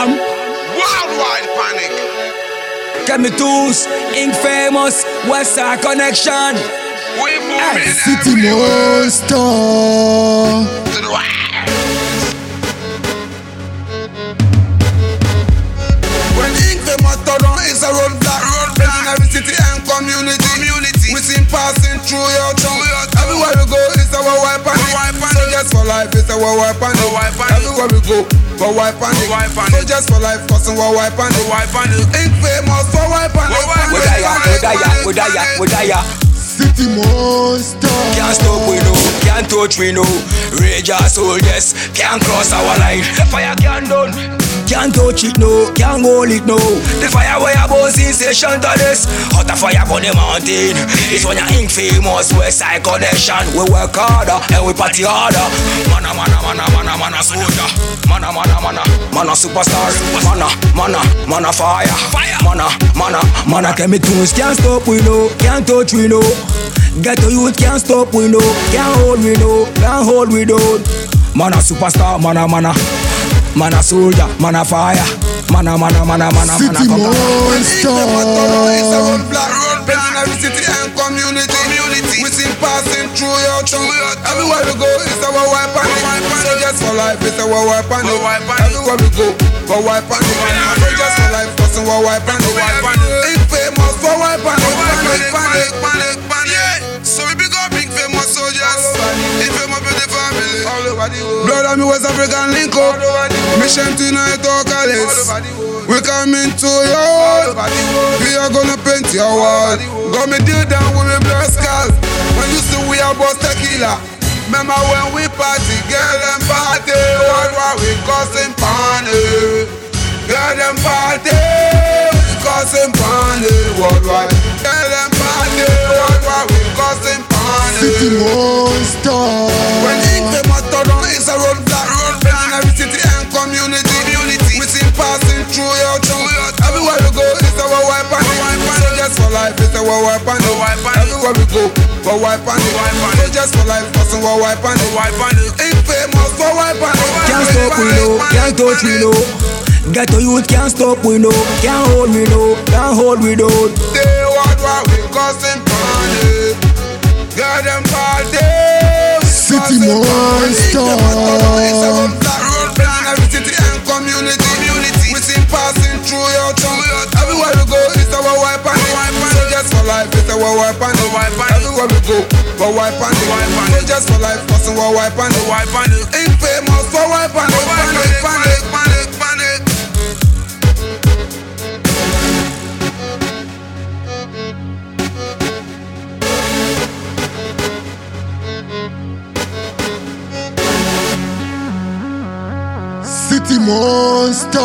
Am Worldwide panic. Kemi Tools, Ink Famous, Westside Connection. We moving City everywhere. Monster. To the. When ink famous turn on, it's a roadblock. Roadblock. In every city and community. Community. We seen passing through your town. Life, it's our white panic. Everywhere we go, for white panic. Soldiers for life, causing our white panic. Ink famous for white panic. Wodaya, Wodaya, Wodaya, Wodaya. City Monster. Can't stop we know, can't touch we know. Rage our soldiers, can't cross our line. Fire can't touch it no, can't hold it no. The fire where about sensation to this. Hot a fire on the mountain. It's when your ink famous West Side connection. We work harder and we party harder. Mana mana mana mana mana soldier. Mana mana mana mana superstar. Mana mana mana fire. Mana mana mana Kemi Tools can't stop we know, can't touch we know. Get to youth can't stop we know, can't hold we know, can't hold we don't. Man a superstar, man a man a man a soldier, man a fire, man a man a man a man a man a City conquer. Monster. It's a roadblock. Roadblock in every city and community. Community. We seen passing through your town. Everywhere we go, it's our white panic. Soldiers for life, it's our white panic. Everywhere we go, for white panic. Soldiers for life, causing our white panic. Big Blood and me West African link up. Mission to unite our colleagues. We coming to your world. We are gonna paint your wall. Got me deal down with me blood scars. When you see we are boss tequila. Remember when we party, girl and party. What were we causing panic? Life, it's our white panic. Everywhere we go, for white panic. Soldiers for life, causing our white panic. Ink famous for white panic. Can't stop we know, can't touch we know. Get to youth can't stop we know, can't hold we know, can't hold we don't. They what what we causing panic. Life, it's our white panic. Everywhere we go, for white panic. Soldiers for life, causing our white panic. Ink famous for white panic. Panic, panic, panic, panic. City Monster.